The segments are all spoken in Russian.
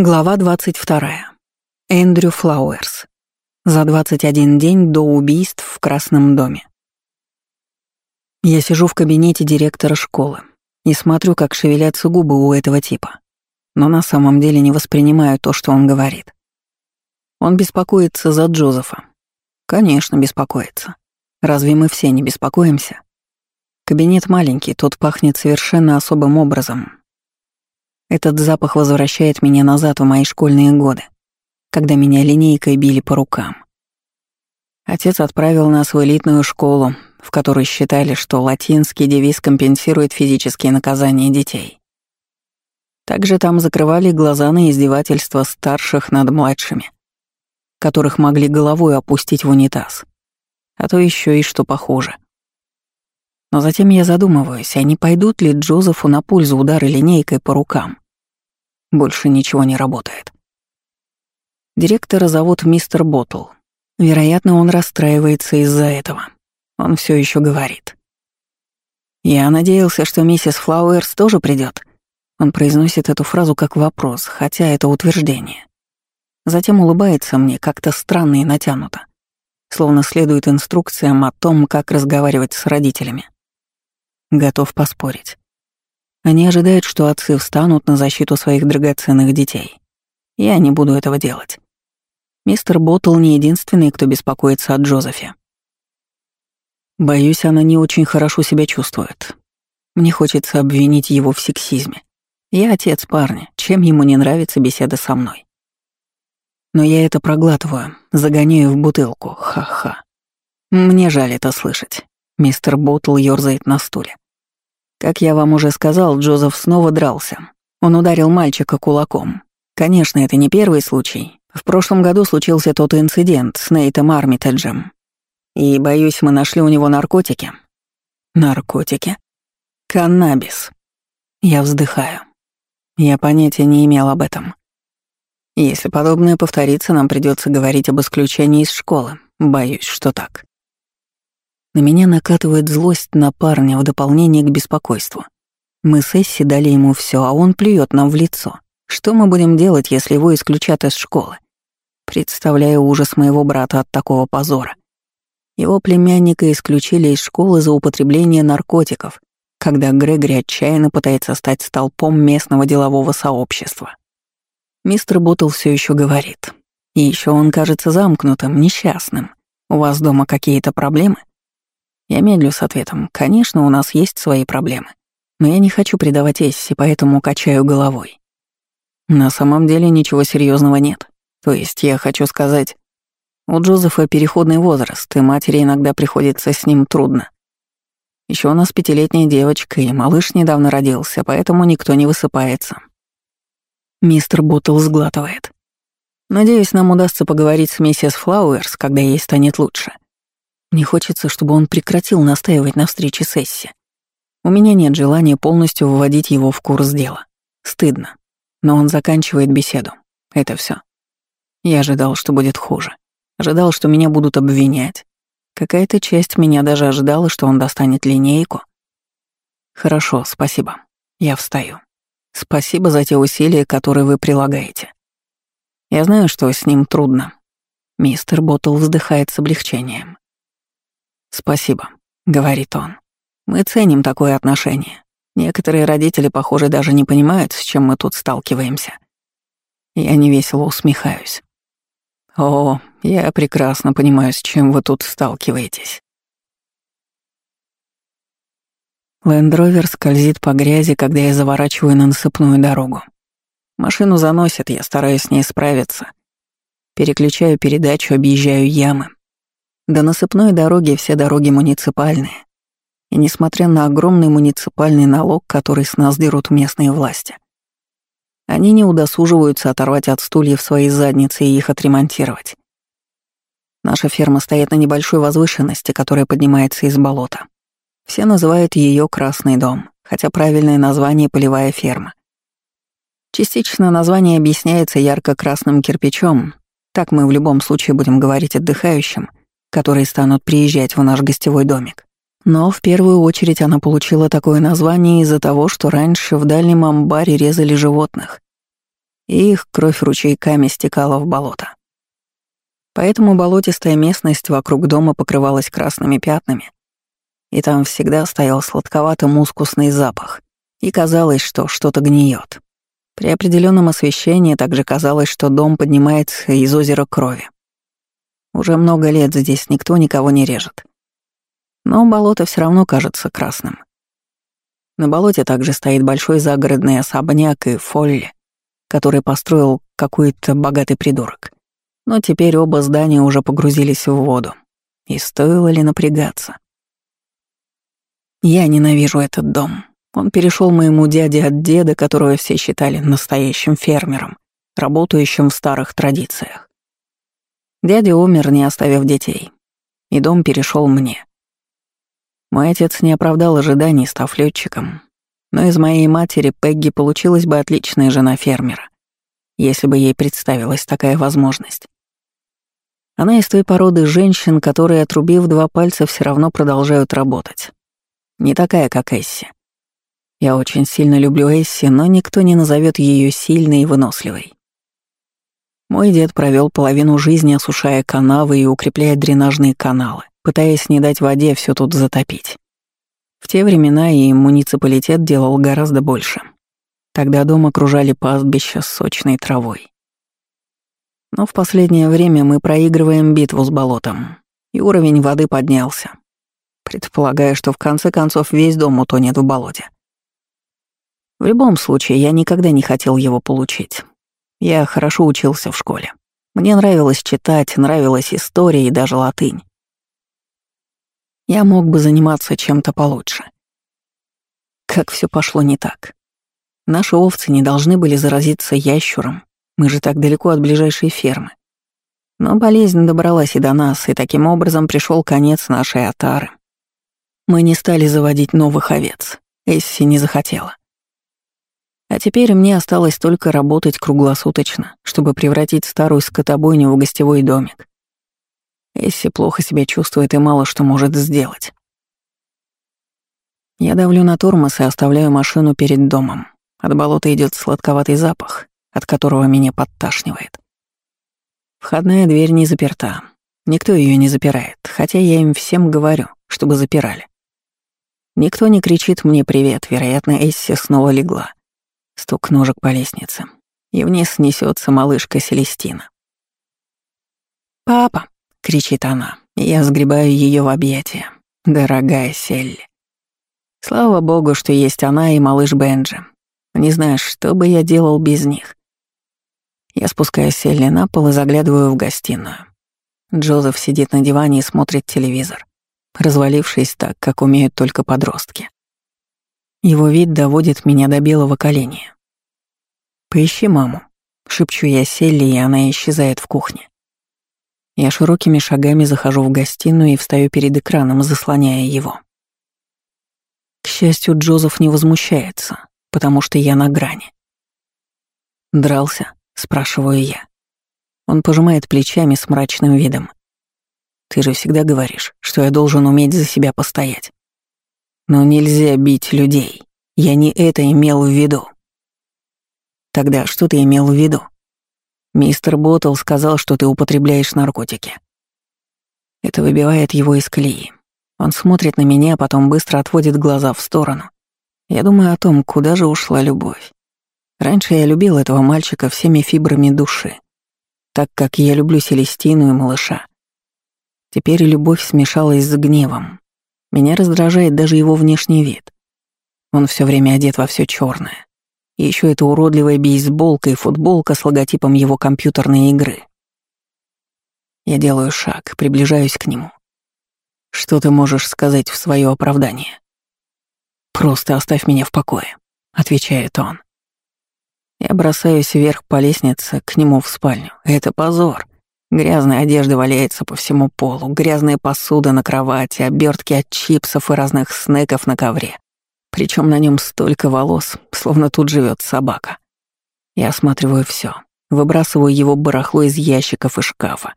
Глава 22. Эндрю Флауэрс. За 21 день до убийств в Красном доме. Я сижу в кабинете директора школы и смотрю, как шевелятся губы у этого типа. Но на самом деле не воспринимаю то, что он говорит. Он беспокоится за Джозефа. Конечно, беспокоится. Разве мы все не беспокоимся? Кабинет маленький, тут пахнет совершенно особым образом, этот запах возвращает меня назад в мои школьные годы, когда меня линейкой били по рукам. Отец отправил нас в элитную школу, в которой считали, что латинский девиз компенсирует физические наказания детей. Также там закрывали глаза на издевательства старших над младшими, которых могли головой опустить в унитаз. А то еще и что похуже. Но затем я задумываюсь, а не пойдут ли Джозефу на пользу удары линейкой по рукам? Больше ничего не работает. Директора зовут мистер Боттл. Вероятно, он расстраивается из-за этого. Он все еще говорит. «Я надеялся, что миссис Флауэрс тоже придет. Он произносит эту фразу как вопрос, хотя это утверждение. Затем улыбается мне как-то странно и натянуто, словно следует инструкциям о том, как разговаривать с родителями. Готов поспорить. Они ожидают, что отцы встанут на защиту своих драгоценных детей. Я не буду этого делать. Мистер Боттл не единственный, кто беспокоится о Джозефе. Боюсь, она не очень хорошо себя чувствует. Мне хочется обвинить его в сексизме. Я отец парня, чем ему не нравится беседа со мной. Но я это проглатываю, загоняю в бутылку, ха-ха. Мне жаль это слышать. Мистер Боттл ёрзает на стуле. Как я вам уже сказал, Джозеф снова дрался. Он ударил мальчика кулаком. Конечно, это не первый случай. В прошлом году случился тот инцидент с Нейтом Армитеджем. И, боюсь, мы нашли у него наркотики. Наркотики? Каннабис. Я вздыхаю. Я понятия не имел об этом. Если подобное повторится, нам придется говорить об исключении из школы. Боюсь, что так. На меня накатывает злость на парня в дополнение к беспокойству. Мы с Эсси дали ему все, а он плюет нам в лицо. Что мы будем делать, если его исключат из школы? Представляю ужас моего брата от такого позора. Его племянника исключили из школы за употребление наркотиков, когда Грегори отчаянно пытается стать столпом местного делового сообщества. Мистер Боттл все еще говорит. И еще он кажется замкнутым, несчастным. У вас дома какие-то проблемы? Я медлю с ответом. Конечно, у нас есть свои проблемы. Но я не хочу предавать Эсси, поэтому качаю головой. На самом деле ничего серьезного нет. То есть я хочу сказать, у Джозефа переходный возраст, и матери иногда приходится с ним трудно. Еще у нас пятилетняя девочка, и малыш недавно родился, поэтому никто не высыпается. Мистер Буттл сглатывает. Надеюсь, нам удастся поговорить с миссис Флауэрс, когда ей станет лучше. Мне хочется, чтобы он прекратил настаивать на встрече с Эсси. У меня нет желания полностью вводить его в курс дела. Стыдно. Но он заканчивает беседу. Это все. Я ожидал, что будет хуже. Ожидал, что меня будут обвинять. Какая-то часть меня даже ожидала, что он достанет линейку. Хорошо, спасибо. Я встаю. Спасибо за те усилия, которые вы прилагаете. Я знаю, что с ним трудно. Мистер Боттл вздыхает с облегчением. «Спасибо», — говорит он. «Мы ценим такое отношение. Некоторые родители, похоже, даже не понимают, с чем мы тут сталкиваемся». Я невесело усмехаюсь. «О, я прекрасно понимаю, с чем вы тут сталкиваетесь». Лендровер скользит по грязи, когда я заворачиваю на насыпную дорогу. Машину заносит, я стараюсь с ней справиться. Переключаю передачу, объезжаю ямы. До насыпной дороги все дороги муниципальные. И несмотря на огромный муниципальный налог, который с нас дерут местные власти, они не удосуживаются оторвать от стульев свои задницы и их отремонтировать. Наша ферма стоит на небольшой возвышенности, которая поднимается из болота. Все называют ее «Красный дом», хотя правильное название — «Полевая ферма». Частично название объясняется ярко-красным кирпичом, так мы в любом случае будем говорить отдыхающим, которые станут приезжать в наш гостевой домик. Но в первую очередь она получила такое название из-за того, что раньше в дальнем амбаре резали животных. и их кровь ручейками стекала в болото. Поэтому болотистая местность вокруг дома покрывалась красными пятнами, и там всегда стоял сладковато-мускусный запах, и казалось, что что-то гниет. При определенном освещении также казалось, что дом поднимается из озера крови. Уже много лет здесь никто никого не режет. Но болото все равно кажется красным. На болоте также стоит большой загородный особняк и фолли, который построил какой-то богатый придурок. Но теперь оба здания уже погрузились в воду. И стоило ли напрягаться? Я ненавижу этот дом. Он перешел моему дяде от деда, которого все считали настоящим фермером, работающим в старых традициях. Дядя умер, не оставив детей, и дом перешел мне. Мой отец не оправдал ожиданий, став летчиком, но из моей матери Пегги получилась бы отличная жена фермера, если бы ей представилась такая возможность. Она из той породы женщин, которые, отрубив два пальца, все равно продолжают работать. Не такая, как Эсси. Я очень сильно люблю Эсси, но никто не назовет ее сильной и выносливой. Мой дед провел половину жизни, осушая канавы и укрепляя дренажные каналы, пытаясь не дать воде все тут затопить. В те времена и муниципалитет делал гораздо больше. Тогда дом окружали пастбища с сочной травой. Но в последнее время мы проигрываем битву с болотом, и уровень воды поднялся, предполагая, что в конце концов весь дом утонет в болоте. В любом случае, я никогда не хотел его получить. Я хорошо учился в школе. Мне нравилось читать, нравилась история и даже латынь. Я мог бы заниматься чем-то получше. Как все пошло не так. Наши овцы не должны были заразиться ящуром, мы же так далеко от ближайшей фермы. Но болезнь добралась и до нас, и таким образом пришел конец нашей отары. Мы не стали заводить новых овец. Эсси не захотела. А теперь мне осталось только работать круглосуточно, чтобы превратить старую скотобойню в гостевой домик. Эсси плохо себя чувствует и мало что может сделать. Я давлю на тормоз и оставляю машину перед домом. От болота идет сладковатый запах, от которого меня подташнивает. Входная дверь не заперта. Никто ее не запирает, хотя я им всем говорю, чтобы запирали. Никто не кричит мне «привет», вероятно, Эсси снова легла. Стук ножек по лестнице. И вниз несется малышка Селестина. «Папа!» — кричит она. Я сгребаю ее в объятия. Дорогая Селли. Слава богу, что есть она и малыш Бенджи. Не знаешь, что бы я делал без них. Я спускаю Селли на пол и заглядываю в гостиную. Джозеф сидит на диване и смотрит телевизор, развалившись так, как умеют только подростки. Его вид доводит меня до белого коленя. «Поищи маму», — шепчу я Селли, и она исчезает в кухне. Я широкими шагами захожу в гостиную и встаю перед экраном, заслоняя его. К счастью, Джозеф не возмущается, потому что я на грани. «Дрался?» — спрашиваю я. Он пожимает плечами с мрачным видом. «Ты же всегда говоришь, что я должен уметь за себя постоять. Но нельзя бить людей. Я не это имел в виду. Тогда что ты имел в виду? Мистер Боттл сказал, что ты употребляешь наркотики. Это выбивает его из колеи. Он смотрит на меня, потом быстро отводит глаза в сторону. Я думаю о том, куда же ушла любовь. Раньше я любил этого мальчика всеми фибрами души, так как я люблю Селестину и малыша. Теперь любовь смешалась с гневом, меня раздражает даже его внешний вид. Он все время одет во все черное. И еще эта уродливая бейсболка и футболка с логотипом его компьютерной игры. Я делаю шаг, приближаюсь к нему. Что ты можешь сказать в свое оправдание? Просто оставь меня в покое, отвечает он. Я бросаюсь вверх по лестнице к нему в спальню. Это позор. Грязная одежда валяется по всему полу, грязная посуда на кровати, обертки от чипсов и разных снеков на ковре. Причем на нем столько волос, словно тут живет собака. Я осматриваю все, выбрасываю его барахло из ящиков и шкафа,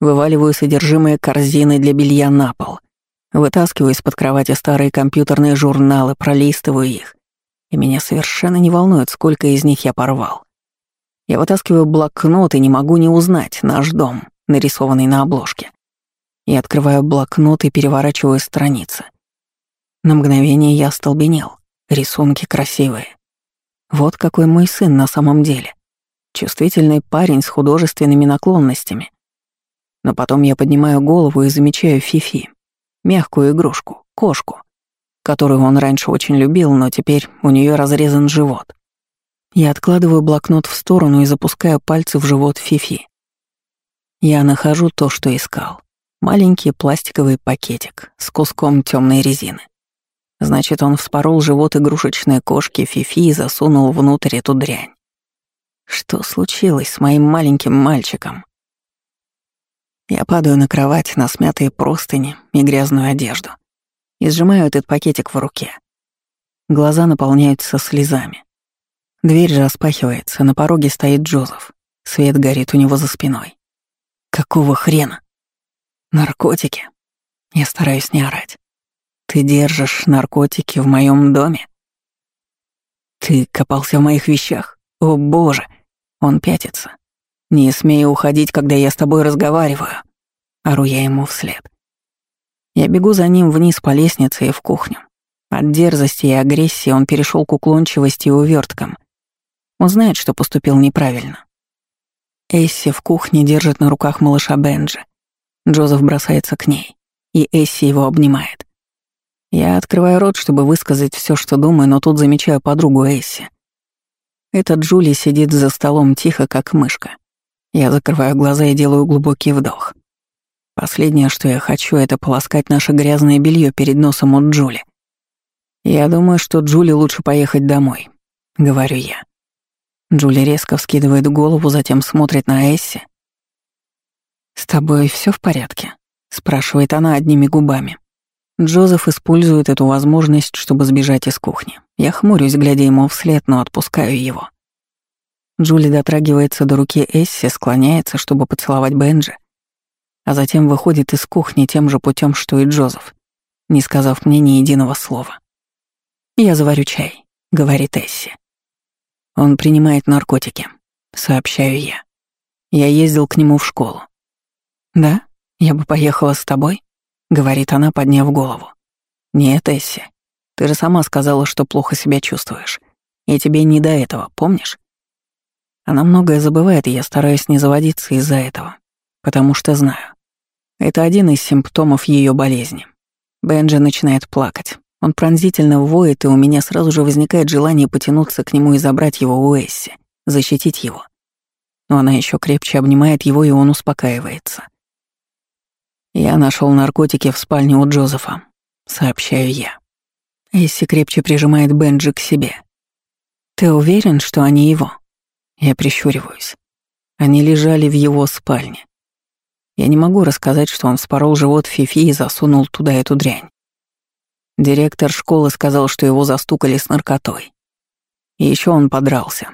вываливаю содержимое корзины для белья на пол, вытаскиваю из-под кровати старые компьютерные журналы, пролистываю их, и меня совершенно не волнует, сколько из них я порвал. Я вытаскиваю блокнот и не могу не узнать наш дом, нарисованный на обложке. Я открываю блокнот и переворачиваю страницы. На мгновение я остолбенел. Рисунки красивые. Вот какой мой сын на самом деле. Чувствительный парень с художественными наклонностями. Но потом я поднимаю голову и замечаю Фифи. Мягкую игрушку, кошку, которую он раньше очень любил, но теперь у нее разрезан живот. Я откладываю блокнот в сторону и запускаю пальцы в живот Фифи. Я нахожу то, что искал. Маленький пластиковый пакетик с куском темной резины. Значит, он вспорол живот игрушечной кошки Фифи и засунул внутрь эту дрянь. Что случилось с моим маленьким мальчиком? Я падаю на кровать, на смятые простыни и грязную одежду и сжимаю этот пакетик в руке. Глаза наполняются слезами. Дверь распахивается, на пороге стоит Джозеф. Свет горит у него за спиной. Какого хрена? Наркотики. Я стараюсь не орать. Ты держишь наркотики в моем доме? Ты копался в моих вещах? О, боже! Он пятится. Не смей уходить, когда я с тобой разговариваю. Ору я ему вслед. Я бегу за ним вниз по лестнице и в кухню. От дерзости и агрессии он перешел к уклончивости и уверткам, он знает, что поступил неправильно. Эсси в кухне держит на руках малыша Бенджи. Джозеф бросается к ней, и Эсси его обнимает. Я открываю рот, чтобы высказать все, что думаю, но тут замечаю подругу Эсси. Эта Джули сидит за столом тихо, как мышка. Я закрываю глаза и делаю глубокий вдох. Последнее, что я хочу, это полоскать наше грязное белье перед носом от Джули. Я думаю, что Джули лучше поехать домой, говорю я. Джули резко вскидывает голову, затем смотрит на Эсси. «С тобой все в порядке?» — спрашивает она одними губами. Джозеф использует эту возможность, чтобы сбежать из кухни. Я хмурюсь, глядя ему вслед, но отпускаю его. Джули дотрагивается до руки Эсси, склоняется, чтобы поцеловать Бенджи, а затем выходит из кухни тем же путем, что и Джозеф, не сказав мне ни единого слова. «Я заварю чай», — говорит Эсси. Он принимает наркотики, сообщаю я. Я ездил к нему в школу. Да, я бы поехала с тобой, говорит она, подняв голову. Нет, Эсси, ты же сама сказала, что плохо себя чувствуешь. И тебе не до этого, помнишь? Она многое забывает, и я стараюсь не заводиться из-за этого, потому что знаю. Это один из симптомов ее болезни. Бенджи начинает плакать. Он пронзительно воет, и у меня сразу же возникает желание потянуться к нему и забрать его у Эсси, защитить его. Но она еще крепче обнимает его, и он успокаивается. «Я нашел наркотики в спальне у Джозефа», — сообщаю я. Эсси крепче прижимает Бенджи к себе. «Ты уверен, что они его?» Я прищуриваюсь. Они лежали в его спальне. Я не могу рассказать, что он вспорол живот Фифи и засунул туда эту дрянь. Директор школы сказал, что его застукали с наркотой. И еще он подрался.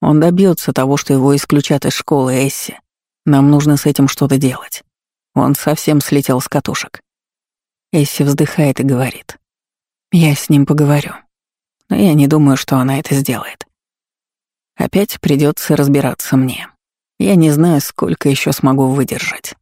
Он добьется того, что его исключат из школы Эсси. Нам нужно с этим что-то делать. Он совсем слетел с катушек. Эсси вздыхает и говорит. Я с ним поговорю. Но я не думаю, что она это сделает. Опять придется разбираться мне. Я не знаю, сколько еще смогу выдержать.